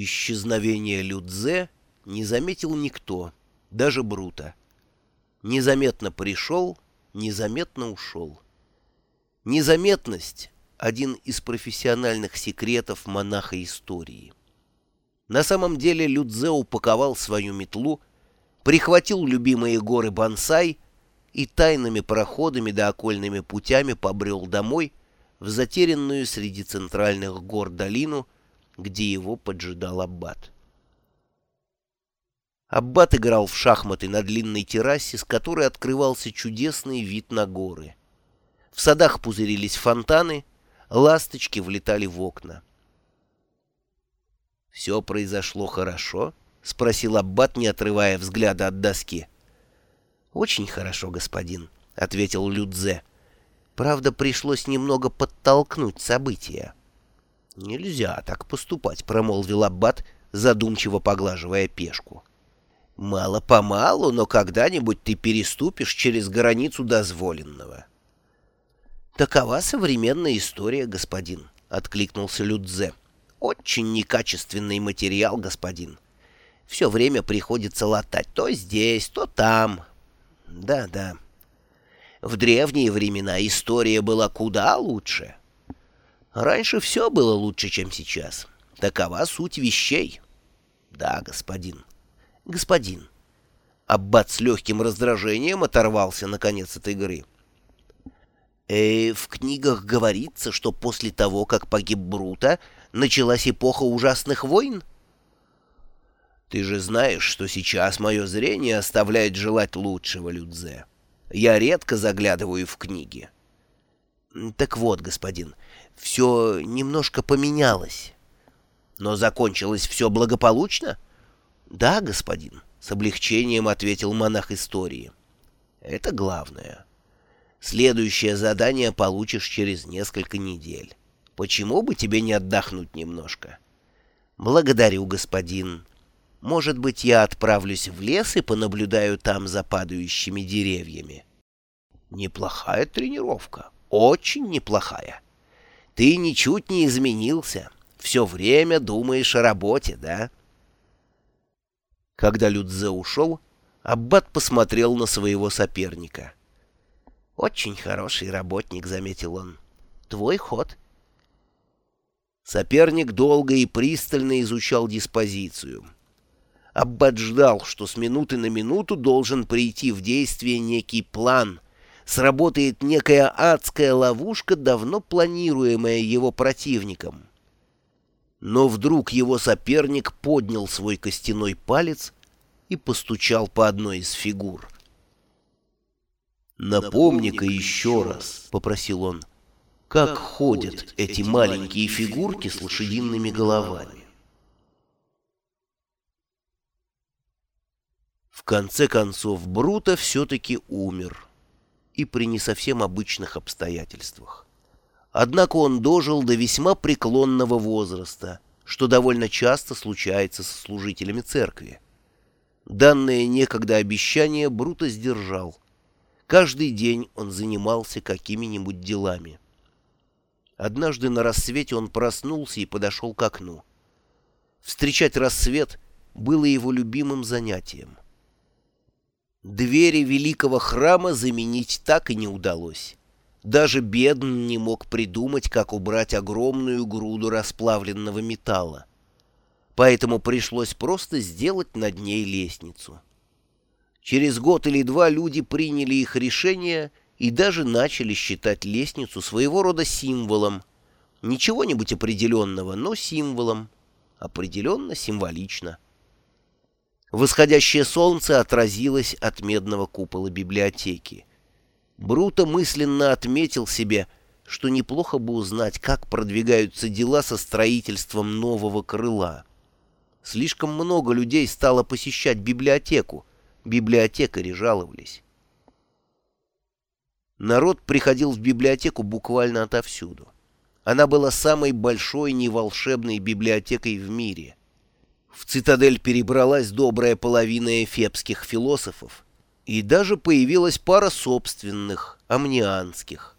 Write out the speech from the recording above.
Исчезновение Людзе не заметил никто, даже Брута. Незаметно пришел, незаметно ушел. Незаметность — один из профессиональных секретов монаха истории. На самом деле Людзе упаковал свою метлу, прихватил любимые горы бонсай и тайными проходами да окольными путями побрел домой в затерянную среди центральных гор долину, где его поджидал Аббат. Аббат играл в шахматы на длинной террасе, с которой открывался чудесный вид на горы. В садах пузырились фонтаны, ласточки влетали в окна. «Все произошло хорошо?» — спросил Аббат, не отрывая взгляда от доски. «Очень хорошо, господин», — ответил Людзе. «Правда, пришлось немного подтолкнуть события». «Нельзя так поступать», — промолвил Аббат, задумчиво поглаживая пешку. «Мало-помалу, но когда-нибудь ты переступишь через границу дозволенного». «Такова современная история, господин», — откликнулся Людзе. «Очень некачественный материал, господин. Все время приходится латать то здесь, то там. Да-да. В древние времена история была куда лучше». Раньше все было лучше, чем сейчас. Такова суть вещей. Да, господин. Господин. Аббат с легким раздражением оторвался, наконец, от игры. Э, в книгах говорится, что после того, как погиб Брута, началась эпоха ужасных войн? Ты же знаешь, что сейчас мое зрение оставляет желать лучшего, Людзе. Я редко заглядываю в книги. Так вот, господин, все немножко поменялось. Но закончилось все благополучно? Да, господин, с облегчением ответил монах истории. Это главное. Следующее задание получишь через несколько недель. Почему бы тебе не отдохнуть немножко? Благодарю, господин. Может быть, я отправлюсь в лес и понаблюдаю там за падающими деревьями. Неплохая тренировка, очень неплохая. Ты ничуть не изменился. Все время думаешь о работе, да? Когда Людзе ушел, Аббат посмотрел на своего соперника. «Очень хороший работник», — заметил он. «Твой ход». Соперник долго и пристально изучал диспозицию. Аббат ждал, что с минуты на минуту должен прийти в действие некий план — сработает некая адская ловушка, давно планируемая его противником. Но вдруг его соперник поднял свой костяной палец и постучал по одной из фигур. «Напомни-ка еще раз», — попросил он, — «как ходят эти маленькие фигурки с лошадиными головами?» В конце концов, Бруто все-таки умер и при не совсем обычных обстоятельствах. Однако он дожил до весьма преклонного возраста, что довольно часто случается со служителями церкви. Данное некогда обещание Бруто сдержал. Каждый день он занимался какими-нибудь делами. Однажды на рассвете он проснулся и подошел к окну. Встречать рассвет было его любимым занятием — Двери великого храма заменить так и не удалось. Даже Бедн не мог придумать, как убрать огромную груду расплавленного металла. Поэтому пришлось просто сделать над ней лестницу. Через год или два люди приняли их решение и даже начали считать лестницу своего рода символом. Не чего-нибудь определенного, но символом. Определенно символично. Восходящее солнце отразилось от медного купола библиотеки. Бруто мысленно отметил себе, что неплохо бы узнать, как продвигаются дела со строительством нового крыла. Слишком много людей стало посещать библиотеку, библиотекари жаловались. Народ приходил в библиотеку буквально отовсюду. Она была самой большой неволшебной библиотекой в мире. В цитадель перебралась добрая половина эфепских философов, и даже появилась пара собственных, амнианских.